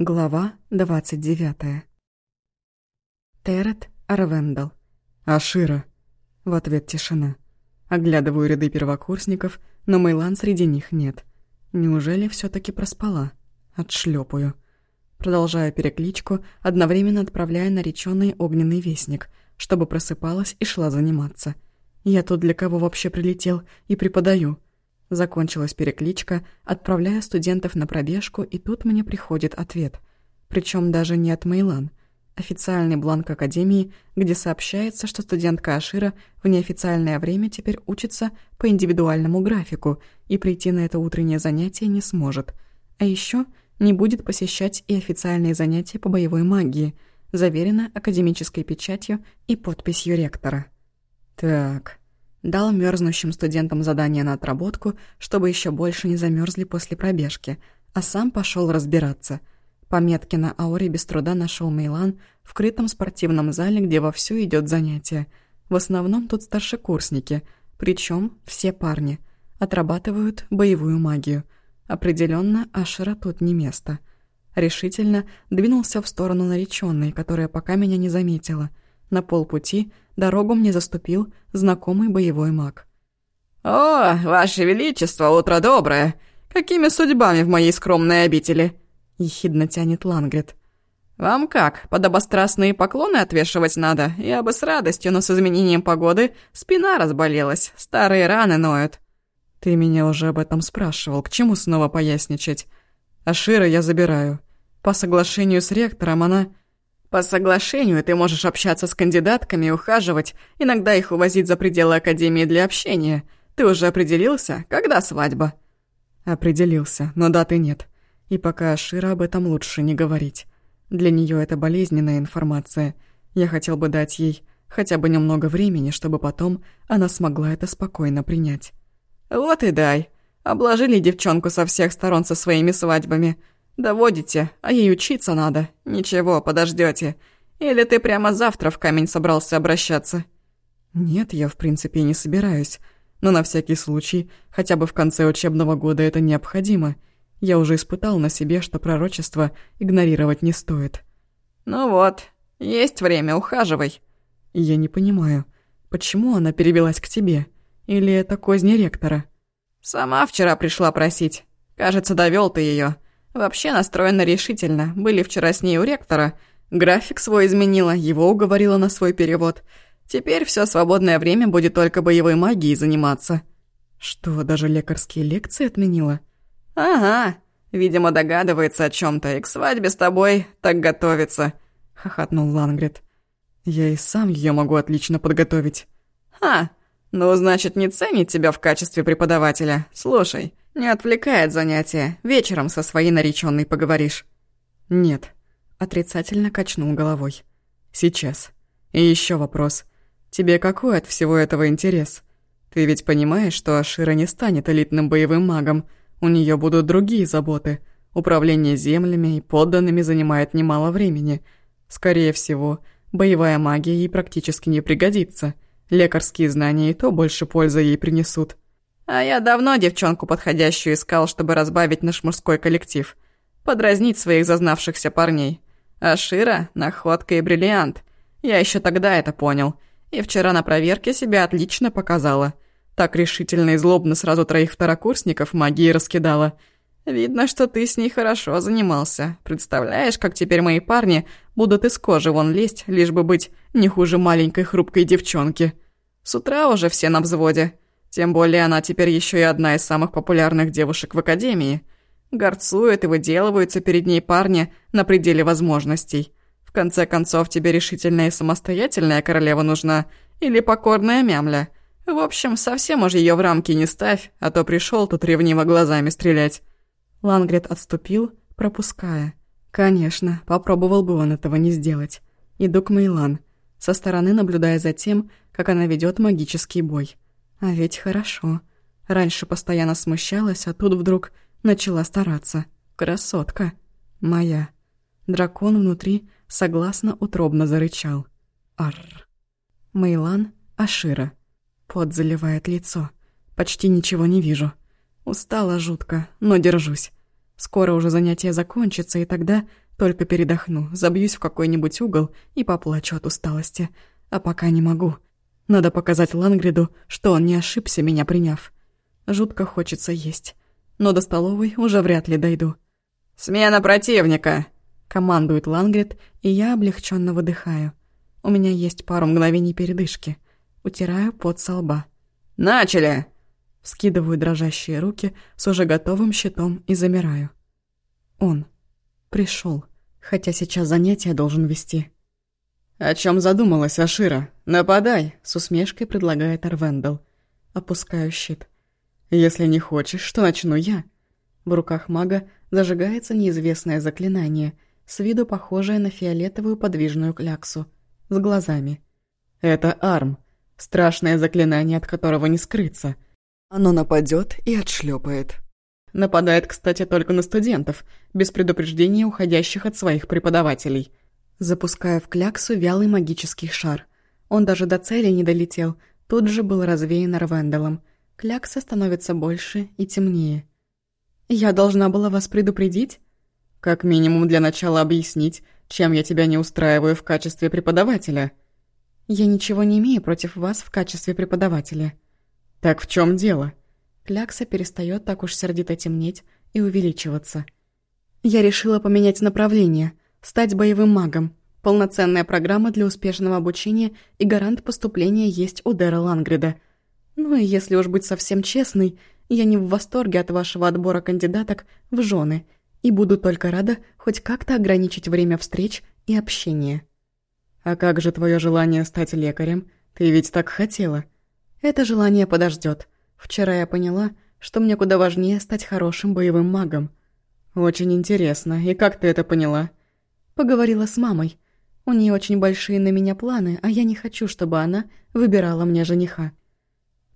Глава 29. Терет Арвендал. «Ашира!» В ответ тишина. Оглядываю ряды первокурсников, но Мейлан среди них нет. Неужели все таки проспала? Отшлепаю. Продолжаю перекличку, одновременно отправляя нареченный огненный вестник, чтобы просыпалась и шла заниматься. Я тут для кого вообще прилетел и преподаю. Закончилась перекличка, отправляя студентов на пробежку, и тут мне приходит ответ. Причем даже не от Мейлан. Официальный бланк Академии, где сообщается, что студентка Ашира в неофициальное время теперь учится по индивидуальному графику и прийти на это утреннее занятие не сможет. А еще не будет посещать и официальные занятия по боевой магии, заверено академической печатью и подписью ректора. Так, Дал мерзнущим студентам задание на отработку, чтобы еще больше не замерзли после пробежки, а сам пошел разбираться. По метке на ауре без труда нашел Мейлан в крытом спортивном зале, где вовсю идет занятие. В основном тут старшекурсники, причем все парни. Отрабатывают боевую магию. Определенно, Ашера тут не место. Решительно двинулся в сторону нареченной, которая пока меня не заметила. На полпути – Дорогу мне заступил знакомый боевой маг. «О, ваше величество, утро доброе! Какими судьбами в моей скромной обители?» — ехидно тянет Лангрид. «Вам как, подобострастные поклоны отвешивать надо? Я бы с радостью, но с изменением погоды спина разболелась, старые раны ноют». «Ты меня уже об этом спрашивал, к чему снова поясничать? Ашира я забираю. По соглашению с ректором она...» По соглашению ты можешь общаться с кандидатками, ухаживать, иногда их увозить за пределы академии для общения. Ты уже определился, когда свадьба? Определился, но даты нет. И пока Шира об этом лучше не говорить. Для нее это болезненная информация. Я хотел бы дать ей хотя бы немного времени, чтобы потом она смогла это спокойно принять. Вот и дай. Обложили девчонку со всех сторон со своими свадьбами. «Доводите, а ей учиться надо. Ничего, подождете. Или ты прямо завтра в камень собрался обращаться?» «Нет, я в принципе не собираюсь. Но на всякий случай, хотя бы в конце учебного года это необходимо. Я уже испытал на себе, что пророчество игнорировать не стоит». «Ну вот, есть время, ухаживай». «Я не понимаю, почему она перевелась к тебе? Или это козни ректора?» «Сама вчера пришла просить. Кажется, довел ты ее. Вообще настроена решительно. Были вчера с ней у ректора. График свой изменила, его уговорила на свой перевод. Теперь все свободное время будет только боевой магией заниматься. Что, даже лекарские лекции отменила? Ага. Видимо, догадывается о чем то и к свадьбе с тобой так готовится. Хохотнул Лангрид. Я и сам ее могу отлично подготовить. Ха, ну, значит, не ценит тебя в качестве преподавателя. Слушай, «Не отвлекай от занятия. Вечером со своей нареченной поговоришь». «Нет», — отрицательно качнул головой. «Сейчас. И еще вопрос. Тебе какой от всего этого интерес? Ты ведь понимаешь, что Ашира не станет элитным боевым магом. У нее будут другие заботы. Управление землями и подданными занимает немало времени. Скорее всего, боевая магия ей практически не пригодится. Лекарские знания и то больше пользы ей принесут». А я давно девчонку подходящую искал, чтобы разбавить наш мужской коллектив. Подразнить своих зазнавшихся парней. А Шира — находка и бриллиант. Я еще тогда это понял. И вчера на проверке себя отлично показала. Так решительно и злобно сразу троих второкурсников магии раскидала. Видно, что ты с ней хорошо занимался. Представляешь, как теперь мои парни будут из кожи вон лезть, лишь бы быть не хуже маленькой хрупкой девчонки. С утра уже все на взводе. Тем более она теперь еще и одна из самых популярных девушек в Академии. Горцуют и выделываются перед ней парни на пределе возможностей. В конце концов, тебе решительная и самостоятельная королева нужна или покорная мямля. В общем, совсем уж ее в рамки не ставь, а то пришел тут ревниво глазами стрелять». Лангрид отступил, пропуская. Конечно, попробовал бы он этого не сделать. Иду к Мейлан, со стороны наблюдая за тем, как она ведет магический бой. А ведь хорошо. Раньше постоянно смущалась, а тут вдруг начала стараться. Красотка. Моя. Дракон внутри согласно утробно зарычал. Арр. Мейлан Ашира. Пот заливает лицо. Почти ничего не вижу. Устала жутко, но держусь. Скоро уже занятие закончится, и тогда Только передохну, забьюсь в какой-нибудь угол и поплачу от усталости. А пока не могу. Надо показать Лангриду, что он не ошибся, меня приняв. Жутко хочется есть. Но до столовой уже вряд ли дойду. «Смена противника!» Командует Лангрид, и я облегченно выдыхаю. У меня есть пару мгновений передышки. Утираю пот со лба. «Начали!» Скидываю дрожащие руки с уже готовым щитом и замираю. Он пришел, хотя сейчас занятия должен вести. «О чем задумалась Ашира? Нападай!» С усмешкой предлагает Арвендел. Опускаю щит. «Если не хочешь, то начну я». В руках мага зажигается неизвестное заклинание, с виду похожее на фиолетовую подвижную кляксу, с глазами. «Это Арм, страшное заклинание, от которого не скрыться. Оно нападет и отшлепает. Нападает, кстати, только на студентов, без предупреждения уходящих от своих преподавателей. Запуская в кляксу вялый магический шар. Он даже до цели не долетел, тут же был развеян Арвенделом. Клякса становится больше и темнее. «Я должна была вас предупредить?» «Как минимум для начала объяснить, чем я тебя не устраиваю в качестве преподавателя». «Я ничего не имею против вас в качестве преподавателя». «Так в чем дело?» Клякса перестает так уж сердито темнеть и увеличиваться. «Я решила поменять направление, стать боевым магом. Полноценная программа для успешного обучения и гарант поступления есть у Дэра Лангрида. Ну и если уж быть совсем честной, я не в восторге от вашего отбора кандидаток в жены и буду только рада хоть как-то ограничить время встреч и общения». «А как же твое желание стать лекарем? Ты ведь так хотела». «Это желание подождет. Вчера я поняла, что мне куда важнее стать хорошим боевым магом. Очень интересно. И как ты это поняла? Поговорила с мамой. У нее очень большие на меня планы, а я не хочу, чтобы она выбирала мне жениха.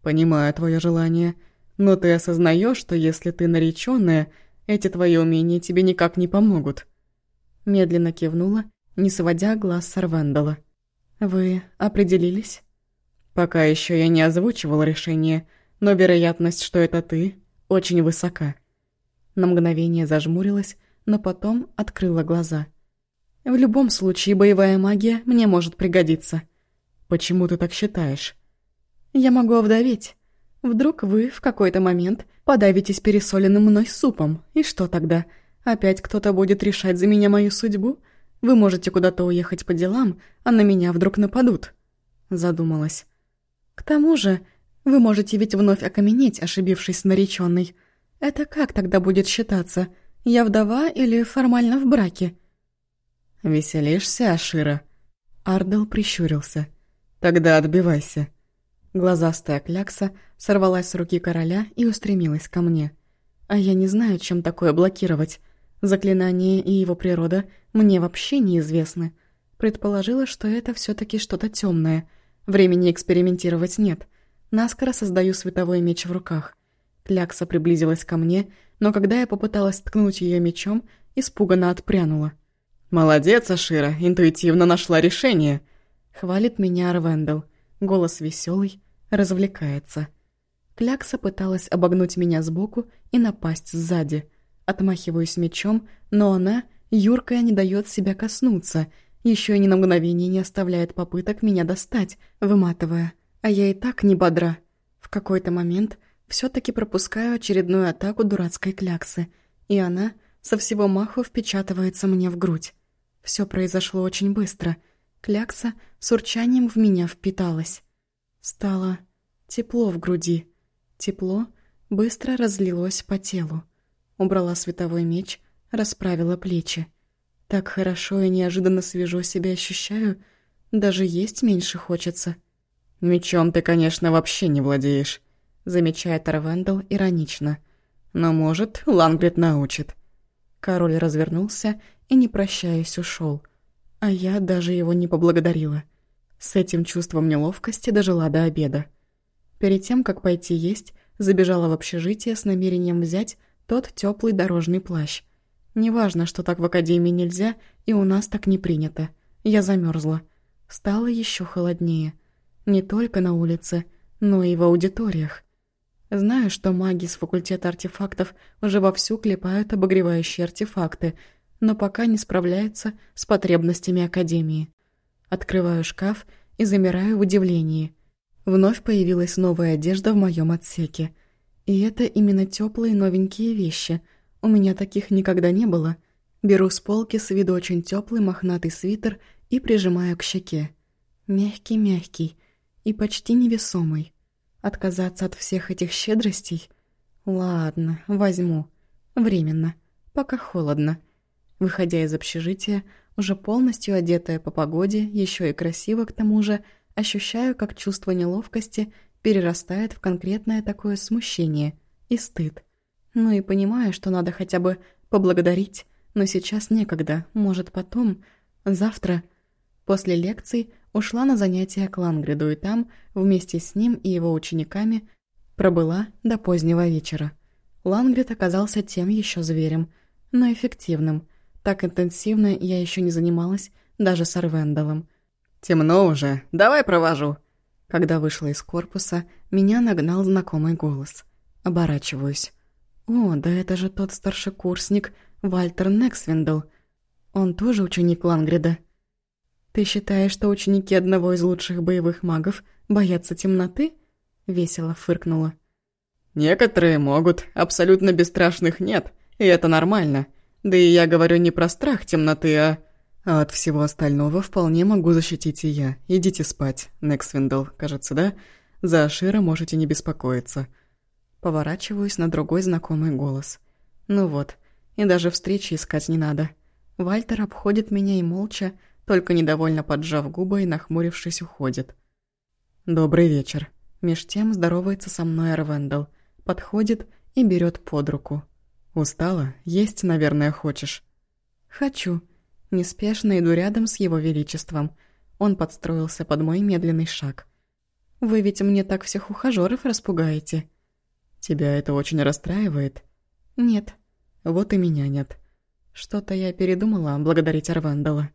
Понимаю твое желание, но ты осознаешь, что если ты наречённая, эти твои умения тебе никак не помогут. Медленно кивнула, не сводя глаз с Арвендала. Вы определились? Пока еще я не озвучивал решение, но вероятность, что это ты, очень высока». На мгновение зажмурилась, но потом открыла глаза. «В любом случае, боевая магия мне может пригодиться». «Почему ты так считаешь?» «Я могу овдоветь. Вдруг вы в какой-то момент подавитесь пересоленным мной супом, и что тогда? Опять кто-то будет решать за меня мою судьбу? Вы можете куда-то уехать по делам, а на меня вдруг нападут?» Задумалась. «К тому же, вы можете ведь вновь окаменеть, ошибившись с нареченной. Это как тогда будет считаться? Я вдова или формально в браке?» «Веселишься, Ашира?» Ардел прищурился. «Тогда отбивайся». Глазастая клякса сорвалась с руки короля и устремилась ко мне. А я не знаю, чем такое блокировать. Заклинание и его природа мне вообще неизвестны. Предположила, что это все таки что-то темное. Времени экспериментировать нет — Наскоро создаю световой меч в руках. Клякса приблизилась ко мне, но когда я попыталась ткнуть ее мечом, испуганно отпрянула. «Молодец, Ашира, интуитивно нашла решение!» Хвалит меня Арвендел. Голос веселый, развлекается. Клякса пыталась обогнуть меня сбоку и напасть сзади. Отмахиваюсь мечом, но она, юркая, не дает себя коснуться, еще и ни на мгновение не оставляет попыток меня достать, выматывая. А я и так не бодра. В какой-то момент все таки пропускаю очередную атаку дурацкой кляксы, и она со всего маху впечатывается мне в грудь. Все произошло очень быстро. Клякса с урчанием в меня впиталась. Стало тепло в груди. Тепло быстро разлилось по телу. Убрала световой меч, расправила плечи. Так хорошо и неожиданно свежо себя ощущаю, даже есть меньше хочется. «Мечом ты, конечно, вообще не владеешь», — замечает Арвендел иронично. «Но, может, Лангрид научит». Король развернулся и, не прощаясь, ушел. А я даже его не поблагодарила. С этим чувством неловкости дожила до обеда. Перед тем, как пойти есть, забежала в общежитие с намерением взять тот теплый дорожный плащ. Неважно, что так в академии нельзя, и у нас так не принято. Я замерзла. Стало еще холоднее. Не только на улице, но и в аудиториях. Знаю, что маги с факультета артефактов уже вовсю клепают обогревающие артефакты, но пока не справляется с потребностями Академии. Открываю шкаф и замираю в удивлении. Вновь появилась новая одежда в моем отсеке. И это именно теплые новенькие вещи. У меня таких никогда не было. Беру с полки с виду очень теплый мохнатый свитер и прижимаю к щеке. Мягкий-мягкий и почти невесомый. Отказаться от всех этих щедростей? Ладно, возьму. Временно. Пока холодно. Выходя из общежития, уже полностью одетая по погоде, еще и красиво к тому же, ощущаю, как чувство неловкости перерастает в конкретное такое смущение и стыд. Ну и понимаю, что надо хотя бы поблагодарить, но сейчас некогда, может потом, завтра. После лекций ушла на занятия к Лангриду и там, вместе с ним и его учениками, пробыла до позднего вечера. Лангрид оказался тем еще зверем, но эффективным. Так интенсивно я еще не занималась даже с Арвендалом. «Темно уже, давай провожу». Когда вышла из корпуса, меня нагнал знакомый голос. Оборачиваюсь. «О, да это же тот старшекурсник Вальтер Нексвиндл. Он тоже ученик Лангрида». «Ты считаешь, что ученики одного из лучших боевых магов боятся темноты?» Весело фыркнула. «Некоторые могут, абсолютно бесстрашных нет, и это нормально. Да и я говорю не про страх темноты, а... А от всего остального вполне могу защитить и я. Идите спать, Нексвиндл, кажется, да? За Ашира можете не беспокоиться». Поворачиваюсь на другой знакомый голос. Ну вот, и даже встречи искать не надо. Вальтер обходит меня и молча, только недовольно поджав губы и нахмурившись уходит. «Добрый вечер». Меж тем здоровается со мной Арвендел, подходит и берет под руку. «Устала? Есть, наверное, хочешь?» «Хочу». Неспешно иду рядом с его величеством. Он подстроился под мой медленный шаг. «Вы ведь мне так всех ухажёров распугаете». «Тебя это очень расстраивает?» «Нет». «Вот и меня нет». Что-то я передумала благодарить Арвендала.